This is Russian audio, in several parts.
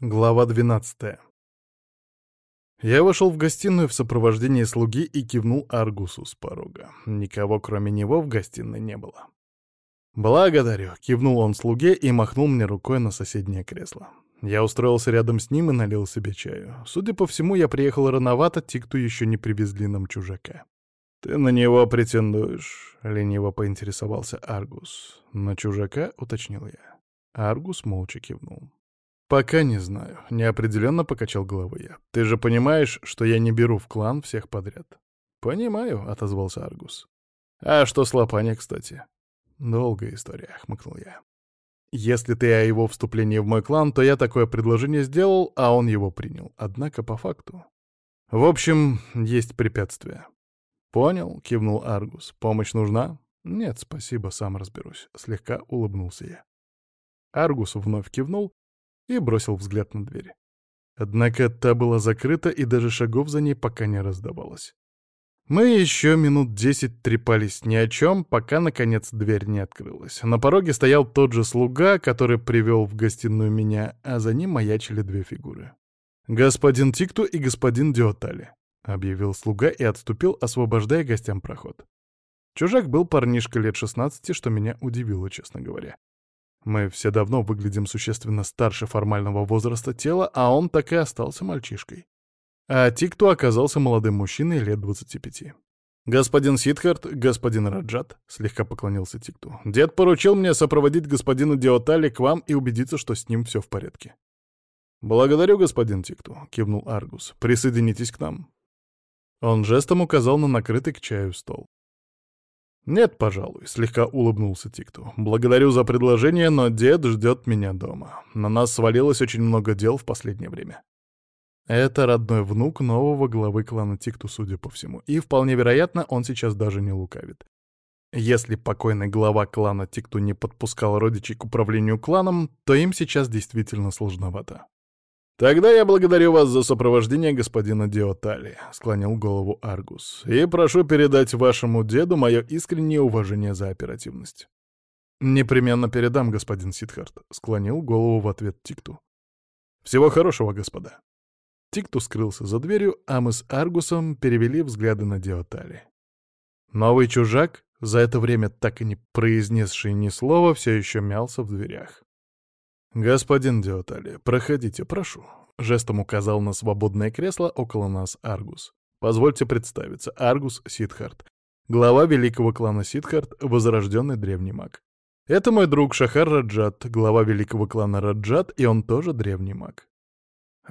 Глава 12 Я вошел в гостиную в сопровождении слуги и кивнул Аргусу с порога. Никого, кроме него, в гостиной не было. «Благодарю», — кивнул он слуге и махнул мне рукой на соседнее кресло. Я устроился рядом с ним и налил себе чаю. Судя по всему, я приехал рановато, Тикту еще не привезли нам чужака. «Ты на него претендуешь?» — лениво поинтересовался Аргус. «На чужака?» — уточнил я. Аргус молча кивнул. «Пока не знаю», — неопределенно покачал головой я. «Ты же понимаешь, что я не беру в клан всех подряд?» «Понимаю», — отозвался Аргус. «А что с Лопани, кстати?» «Долгая история», — хмыкнул я. «Если ты о его вступлении в мой клан, то я такое предложение сделал, а он его принял. Однако по факту...» «В общем, есть препятствия». «Понял», — кивнул Аргус. «Помощь нужна?» «Нет, спасибо, сам разберусь», — слегка улыбнулся я. Аргус вновь кивнул, и бросил взгляд на дверь. Однако та была закрыта, и даже шагов за ней пока не раздавалось. Мы еще минут десять трепались ни о чем, пока, наконец, дверь не открылась. На пороге стоял тот же слуга, который привел в гостиную меня, а за ним маячили две фигуры. «Господин Тикту и господин Диотали», — объявил слуга и отступил, освобождая гостям проход. Чужак был парнишка лет шестнадцати, что меня удивило, честно говоря. Мы все давно выглядим существенно старше формального возраста тела, а он так и остался мальчишкой. А Тикту оказался молодым мужчиной лет 25. «Господин Сидхарт, господин Раджат», — слегка поклонился Тикту, — «дед поручил мне сопроводить господина Диотали к вам и убедиться, что с ним все в порядке». «Благодарю, господин Тикту», — кивнул Аргус. «Присоединитесь к нам». Он жестом указал на накрытый к чаю стол. «Нет, пожалуй», — слегка улыбнулся Тикту. «Благодарю за предложение, но дед ждет меня дома. На нас свалилось очень много дел в последнее время». Это родной внук нового главы клана Тикту, судя по всему, и вполне вероятно, он сейчас даже не лукавит. Если покойный глава клана Тикту не подпускал родичей к управлению кланом, то им сейчас действительно сложновато. «Тогда я благодарю вас за сопровождение господина Диотали», — склонил голову Аргус, «и прошу передать вашему деду мое искреннее уважение за оперативность». «Непременно передам, господин Сидхарт», — склонил голову в ответ Тикту. «Всего хорошего, господа». Тикту скрылся за дверью, а мы с Аргусом перевели взгляды на Диотали. Новый чужак, за это время так и не произнесший ни слова, все еще мялся в дверях. «Господин Диотали, проходите, прошу», — жестом указал на свободное кресло около нас Аргус. «Позвольте представиться, Аргус Сидхарт, глава великого клана Сидхарт, возрожденный древний маг. Это мой друг Шахар Раджат, глава великого клана Раджат, и он тоже древний маг».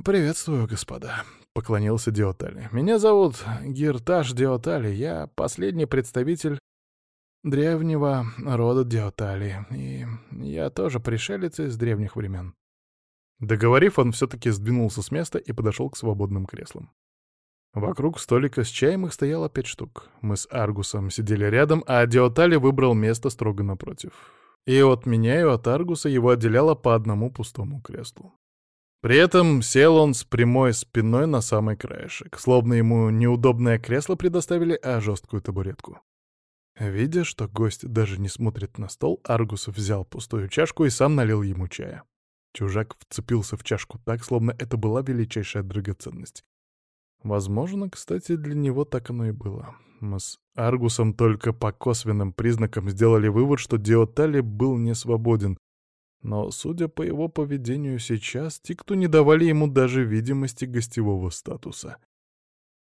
«Приветствую, господа», — поклонился Диотали. «Меня зовут Гирташ Диотали, я последний представитель древнего рода Диотали, и я тоже пришелец из древних времен. Договорив, он все-таки сдвинулся с места и подошел к свободным креслам. Вокруг столика с чаем их стояло пять штук. Мы с Аргусом сидели рядом, а Диотали выбрал место строго напротив. И от меня, и от Аргуса его отделяло по одному пустому креслу. При этом сел он с прямой спиной на самый краешек, словно ему неудобное кресло предоставили, а жесткую табуретку. Видя, что гость даже не смотрит на стол, Аргус взял пустую чашку и сам налил ему чая. Чужак вцепился в чашку так, словно это была величайшая драгоценность. Возможно, кстати, для него так оно и было. Мы с Аргусом только по косвенным признакам сделали вывод, что Диотали был не свободен. Но, судя по его поведению сейчас, Тикту не давали ему даже видимости гостевого статуса.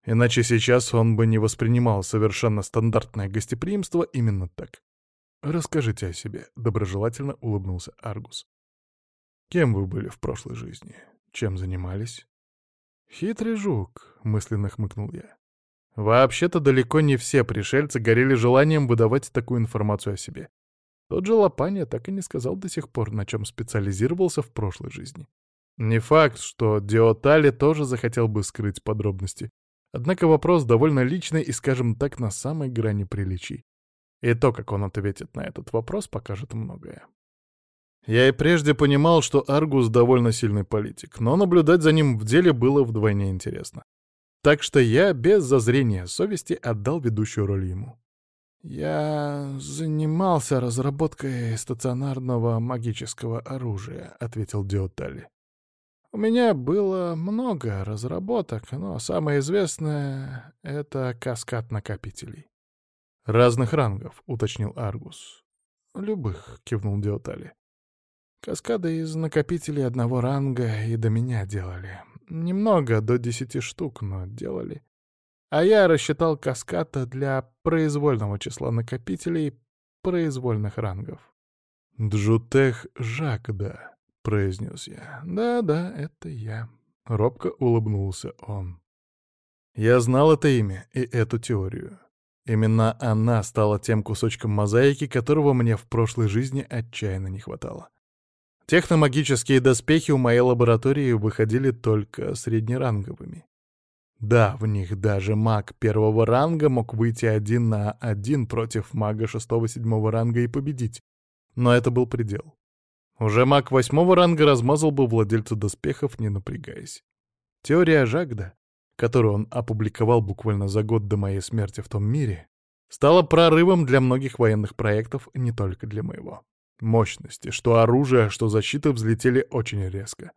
Иначе сейчас он бы не воспринимал совершенно стандартное гостеприимство именно так. «Расскажите о себе», — доброжелательно улыбнулся Аргус. «Кем вы были в прошлой жизни? Чем занимались?» «Хитрый жук», — мысленно хмыкнул я. Вообще-то далеко не все пришельцы горели желанием выдавать такую информацию о себе. Тот же Лопания так и не сказал до сих пор, на чем специализировался в прошлой жизни. Не факт, что Диотали тоже захотел бы скрыть подробности, Однако вопрос довольно личный и, скажем так, на самой грани приличий. И то, как он ответит на этот вопрос, покажет многое. Я и прежде понимал, что Аргус довольно сильный политик, но наблюдать за ним в деле было вдвойне интересно. Так что я без зазрения совести отдал ведущую роль ему. «Я занимался разработкой стационарного магического оружия», — ответил Диотали. У меня было много разработок, но самое известное — это каскад накопителей. «Разных рангов», — уточнил Аргус. «Любых», — кивнул Диотали. «Каскады из накопителей одного ранга и до меня делали. Немного, до десяти штук, но делали. А я рассчитал каскад для произвольного числа накопителей произвольных рангов». «Джутех Жакда», — произнес я. «Да-да, это я». Робко улыбнулся он. Я знал это имя и эту теорию. Именно она стала тем кусочком мозаики, которого мне в прошлой жизни отчаянно не хватало. Техномагические доспехи у моей лаборатории выходили только среднеранговыми. Да, в них даже маг первого ранга мог выйти один на один против мага шестого-седьмого ранга и победить. Но это был предел. Уже маг восьмого ранга размазал бы владельца доспехов, не напрягаясь. Теория Жагда, которую он опубликовал буквально за год до моей смерти в том мире, стала прорывом для многих военных проектов, не только для моего. Мощности, что оружие, что защита взлетели очень резко.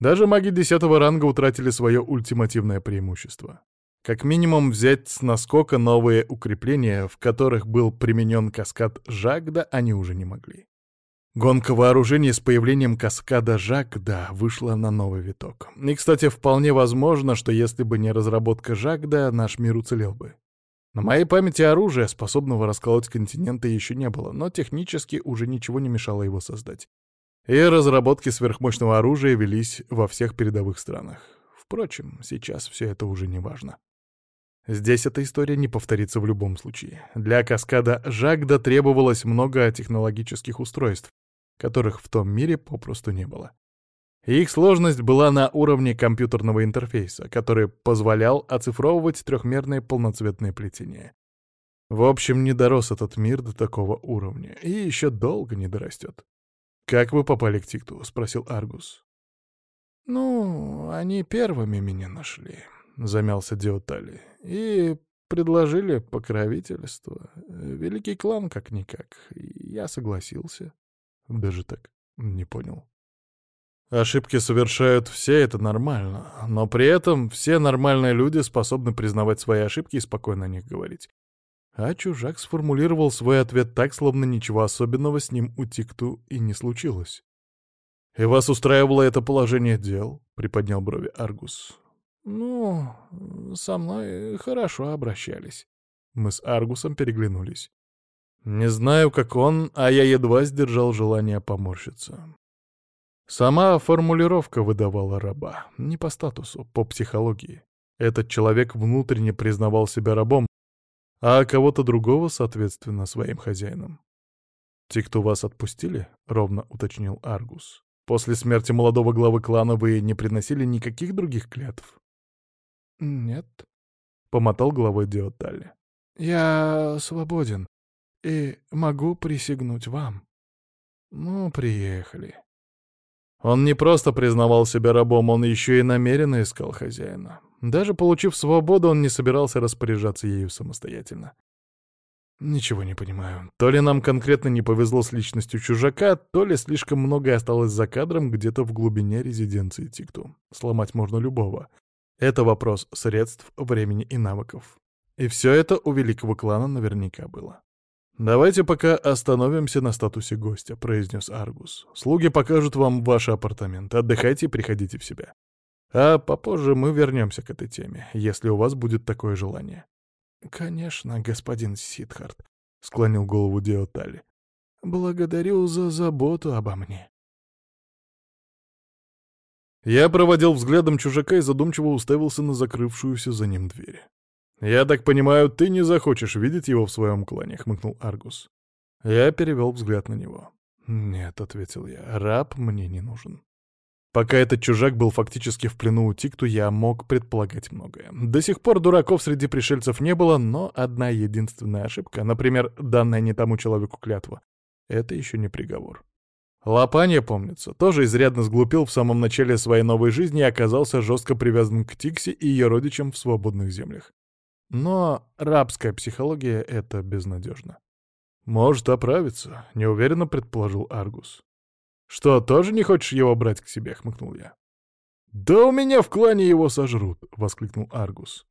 Даже маги десятого ранга утратили свое ультимативное преимущество. Как минимум взять с наскока новые укрепления, в которых был применен каскад Жагда, они уже не могли. Гонка вооружений с появлением каскада Жакда вышла на новый виток. И, кстати, вполне возможно, что если бы не разработка Жакда, наш мир уцелел бы. На моей памяти оружия, способного расколоть континенты, еще не было, но технически уже ничего не мешало его создать. И разработки сверхмощного оружия велись во всех передовых странах. Впрочем, сейчас все это уже не важно. Здесь эта история не повторится в любом случае. Для каскада Жагда требовалось много технологических устройств, которых в том мире попросту не было. их сложность была на уровне компьютерного интерфейса, который позволял оцифровывать трехмерные полноцветные плетения. В общем, не дорос этот мир до такого уровня, и еще долго не дорастет. «Как вы попали к Тикту?» — спросил Аргус. «Ну, они первыми меня нашли», — замялся Диотали, — «и предложили покровительство. Великий клан как-никак. Я согласился». Даже так не понял. Ошибки совершают все, это нормально. Но при этом все нормальные люди способны признавать свои ошибки и спокойно о них говорить. А чужак сформулировал свой ответ так, словно ничего особенного с ним у Тикту и не случилось. «И вас устраивало это положение дел?» — приподнял брови Аргус. «Ну, со мной хорошо обращались». Мы с Аргусом переглянулись. Не знаю, как он, а я едва сдержал желание поморщиться. Сама формулировка выдавала раба. Не по статусу, по психологии. Этот человек внутренне признавал себя рабом, а кого-то другого, соответственно, своим хозяином. «Те, кто вас отпустили?» — ровно уточнил Аргус. «После смерти молодого главы клана вы не приносили никаких других клятв?» «Нет», — помотал головой Диотали. «Я свободен и могу присягнуть вам. Ну, приехали. Он не просто признавал себя рабом, он еще и намеренно искал хозяина. Даже получив свободу, он не собирался распоряжаться ею самостоятельно. Ничего не понимаю. То ли нам конкретно не повезло с личностью чужака, то ли слишком многое осталось за кадром где-то в глубине резиденции Тикту. Сломать можно любого. Это вопрос средств, времени и навыков. И все это у великого клана наверняка было. «Давайте пока остановимся на статусе гостя», — произнес Аргус. «Слуги покажут вам ваши апартаменты. Отдыхайте и приходите в себя. А попозже мы вернемся к этой теме, если у вас будет такое желание». «Конечно, господин Сидхарт», — склонил голову Диотали. «Благодарю за заботу обо мне». Я проводил взглядом чужака и задумчиво уставился на закрывшуюся за ним дверь. «Я так понимаю, ты не захочешь видеть его в своем клане», — хмыкнул Аргус. Я перевел взгляд на него. «Нет», — ответил я, — «раб мне не нужен». Пока этот чужак был фактически в плену у Тикту, я мог предполагать многое. До сих пор дураков среди пришельцев не было, но одна единственная ошибка, например, данная не тому человеку клятва, это еще не приговор. Лопанья, помнится, тоже изрядно сглупил в самом начале своей новой жизни и оказался жестко привязан к Тиксе и ее родичам в свободных землях. Но рабская психология — это безнадежно. «Может оправиться», — неуверенно предположил Аргус. «Что, тоже не хочешь его брать к себе?» — хмыкнул я. «Да у меня в клане его сожрут!» — воскликнул Аргус.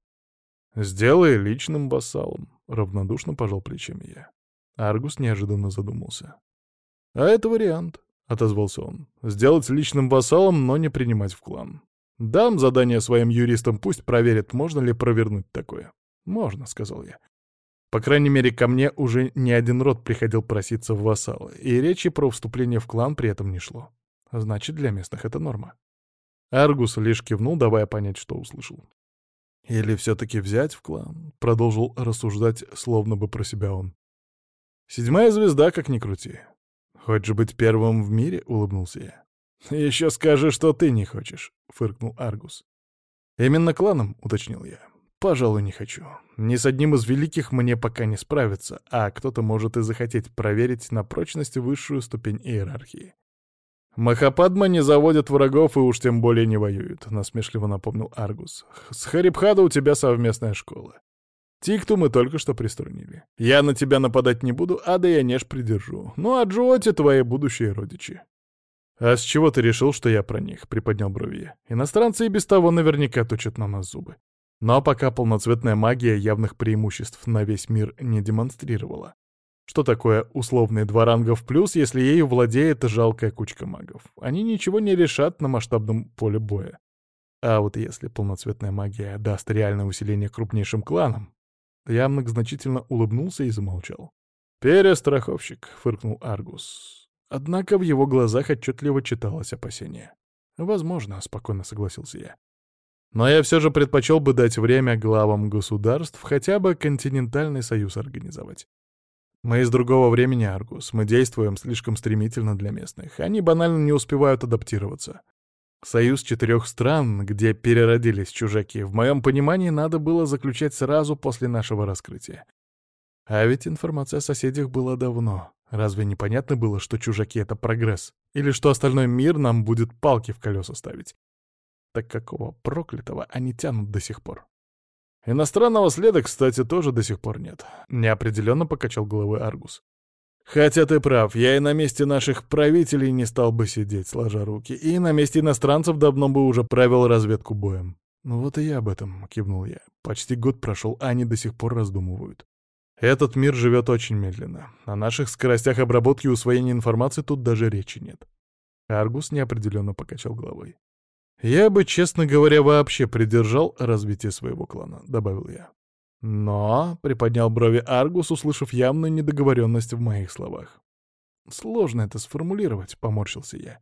«Сделай личным вассалом», — равнодушно пожал плечами я. Аргус неожиданно задумался. «А это вариант», — отозвался он. «Сделать личным вассалом, но не принимать в клан. Дам задание своим юристам, пусть проверят, можно ли провернуть такое». «Можно», — сказал я. По крайней мере, ко мне уже не один род приходил проситься в вассалы, и речи про вступление в клан при этом не шло. Значит, для местных это норма. Аргус лишь кивнул, давая понять, что услышал. «Или все-таки взять в клан?» — продолжил рассуждать, словно бы про себя он. «Седьмая звезда, как ни крути. Хочешь быть первым в мире?» — улыбнулся я. «Еще скажи, что ты не хочешь», — фыркнул Аргус. «Именно кланом», — уточнил я. Пожалуй, не хочу. Ни с одним из великих мне пока не справиться, а кто-то может и захотеть проверить на прочность высшую ступень иерархии. «Махападма не заводят врагов и уж тем более не воюют», — насмешливо напомнил Аргус. «С Харибхада у тебя совместная школа. Тикту мы только что приструнили. Я на тебя нападать не буду, а да я неж придержу. Ну а Джоти — твои будущие родичи». «А с чего ты решил, что я про них?» — приподнял брови. «Иностранцы и без того наверняка точат на нас зубы. Но пока полноцветная магия явных преимуществ на весь мир не демонстрировала. Что такое условные два ранга в плюс, если ею владеет жалкая кучка магов? Они ничего не решат на масштабном поле боя. А вот если полноцветная магия даст реальное усиление крупнейшим кланам... Ямнок значительно улыбнулся и замолчал. «Перестраховщик», — фыркнул Аргус. Однако в его глазах отчетливо читалось опасение. «Возможно», — спокойно согласился я. Но я все же предпочел бы дать время главам государств хотя бы континентальный союз организовать. Мы из другого времени, Аргус, мы действуем слишком стремительно для местных. Они банально не успевают адаптироваться. Союз четырех стран, где переродились чужаки, в моем понимании надо было заключать сразу после нашего раскрытия. А ведь информация о соседях была давно. Разве непонятно было, что чужаки — это прогресс? Или что остальной мир нам будет палки в колеса ставить? Так какого проклятого они тянут до сих пор? Иностранного следа, кстати, тоже до сих пор нет. Неопределенно покачал головой Аргус. Хотя ты прав, я и на месте наших правителей не стал бы сидеть, сложа руки, и на месте иностранцев давно бы уже правил разведку боем. Ну вот и я об этом, кивнул я. Почти год прошел, а они до сих пор раздумывают. Этот мир живет очень медленно. О наших скоростях обработки и усвоения информации тут даже речи нет. Аргус неопределенно покачал головой. «Я бы, честно говоря, вообще придержал развитие своего клана», — добавил я. «Но», — приподнял брови Аргус, услышав явную недоговоренность в моих словах. «Сложно это сформулировать», — поморщился я.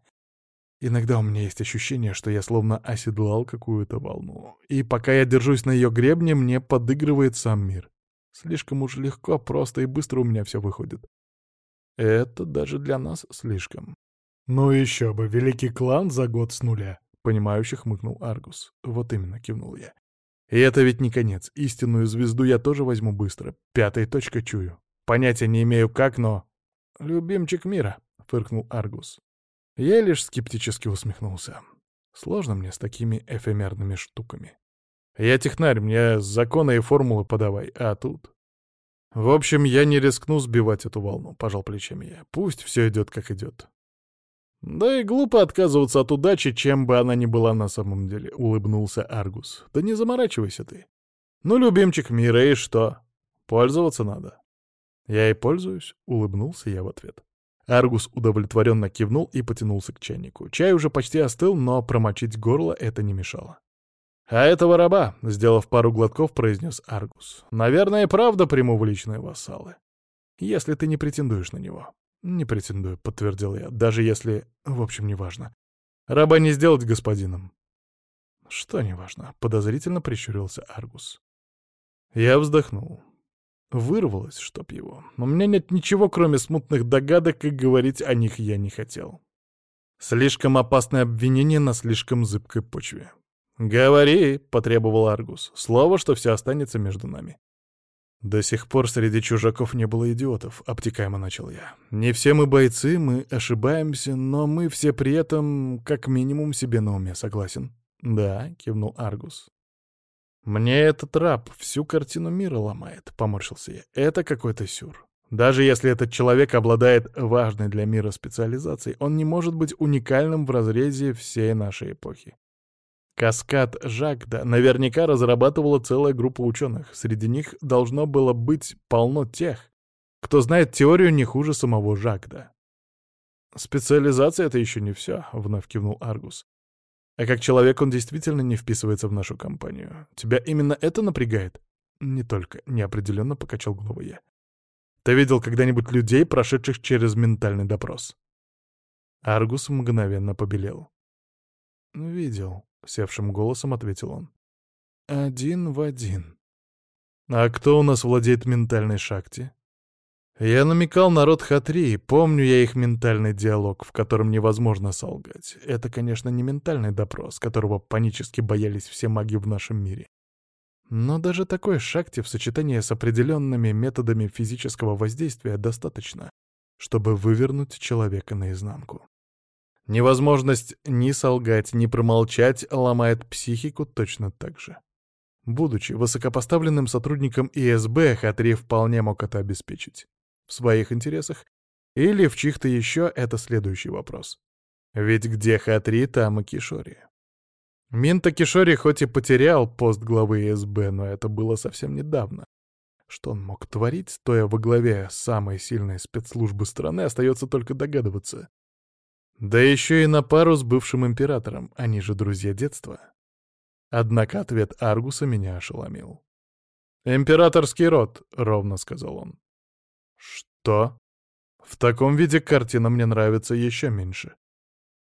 «Иногда у меня есть ощущение, что я словно оседлал какую-то волну, и пока я держусь на ее гребне, мне подыгрывает сам мир. Слишком уж легко, просто и быстро у меня все выходит. Это даже для нас слишком». «Ну еще бы, великий клан за год с нуля», — понимающе хмыкнул Аргус. «Вот именно», — кивнул я. «И это ведь не конец. Истинную звезду я тоже возьму быстро. Пятая точка чую. Понятия не имею как, но...» «Любимчик мира», — фыркнул Аргус. Я лишь скептически усмехнулся. Сложно мне с такими эфемерными штуками. Я технарь, мне законы и формулы подавай, а тут... В общем, я не рискну сбивать эту волну, пожал плечами я. Пусть все идет как идет. «Да и глупо отказываться от удачи, чем бы она ни была на самом деле», — улыбнулся Аргус. «Да не заморачивайся ты. Ну, любимчик мира, и что? Пользоваться надо». «Я и пользуюсь», — улыбнулся я в ответ. Аргус удовлетворенно кивнул и потянулся к чайнику. Чай уже почти остыл, но промочить горло это не мешало. «А этого раба», — сделав пару глотков, произнес Аргус, — «наверное, правда приму в личные вассалы, если ты не претендуешь на него». «Не претендую», — подтвердил я, — «даже если... В общем, неважно. Раба не сделать господином». «Что неважно?» — подозрительно прищурился Аргус. Я вздохнул. Вырвалось, чтоб его. У меня нет ничего, кроме смутных догадок, и говорить о них я не хотел. Слишком опасное обвинение на слишком зыбкой почве. «Говори», — потребовал Аргус, — «слово, что все останется между нами». До сих пор среди чужаков не было идиотов, обтекаемо начал я. Не все мы бойцы, мы ошибаемся, но мы все при этом как минимум себе на уме, согласен? Да, кивнул Аргус. Мне этот раб всю картину мира ломает, поморщился я. Это какой-то сюр. Даже если этот человек обладает важной для мира специализацией, он не может быть уникальным в разрезе всей нашей эпохи. Каскад Жакда наверняка разрабатывала целая группа ученых. Среди них должно было быть полно тех, кто знает теорию не хуже самого Жакда. «Специализация — это еще не все», — вновь кивнул Аргус. «А как человек он действительно не вписывается в нашу компанию. Тебя именно это напрягает?» «Не только», — неопределенно покачал головой я. «Ты видел когда-нибудь людей, прошедших через ментальный допрос?» Аргус мгновенно побелел. «Видел», — севшим голосом ответил он. «Один в один». «А кто у нас владеет ментальной шахте?» Я намекал народ Хатри, помню я их ментальный диалог, в котором невозможно солгать. Это, конечно, не ментальный допрос, которого панически боялись все маги в нашем мире. Но даже такой шахте в сочетании с определенными методами физического воздействия достаточно, чтобы вывернуть человека наизнанку. Невозможность ни солгать, ни промолчать ломает психику точно так же. Будучи высокопоставленным сотрудником ИСБ, Хатри вполне мог это обеспечить. В своих интересах или в чьих-то еще — это следующий вопрос. Ведь где Хатри, там и Кишори. Минта Кишори хоть и потерял пост главы ИСБ, но это было совсем недавно. Что он мог творить, стоя во главе самой сильной спецслужбы страны, остается только догадываться. Да еще и на пару с бывшим императором, они же друзья детства. Однако ответ Аргуса меня ошеломил. «Императорский род», — ровно сказал он. «Что?» В таком виде картина мне нравится еще меньше.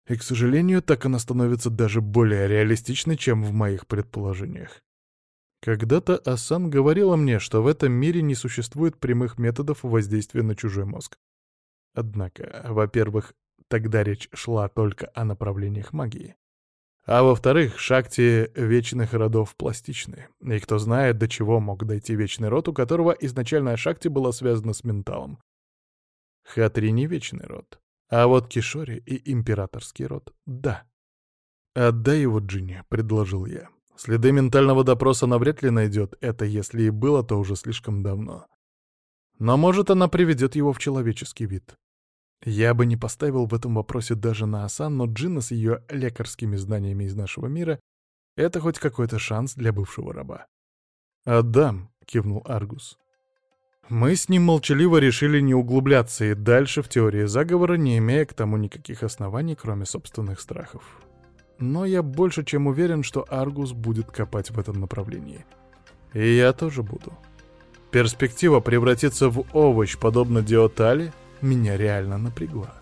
И, к сожалению, так она становится даже более реалистичной, чем в моих предположениях. Когда-то Асан говорила мне, что в этом мире не существует прямых методов воздействия на чужой мозг. Однако, во-первых, Тогда речь шла только о направлениях магии. А во-вторых, шакти вечных родов пластичны. И кто знает, до чего мог дойти вечный род, у которого изначальная шакти была связана с менталом. Хатри не вечный род. А вот Кишори и императорский род — да. «Отдай его Джинни», — предложил я. Следы ментального допроса навряд ли найдет, это если и было, то уже слишком давно. Но может она приведет его в человеческий вид. Я бы не поставил в этом вопросе даже на Асан, но Джина с ее лекарскими знаниями из нашего мира — это хоть какой-то шанс для бывшего раба. «Отдам», — кивнул Аргус. Мы с ним молчаливо решили не углубляться и дальше в теории заговора, не имея к тому никаких оснований, кроме собственных страхов. Но я больше чем уверен, что Аргус будет копать в этом направлении. И я тоже буду. Перспектива превратиться в овощ, подобно Диотали — меня реально напрягла.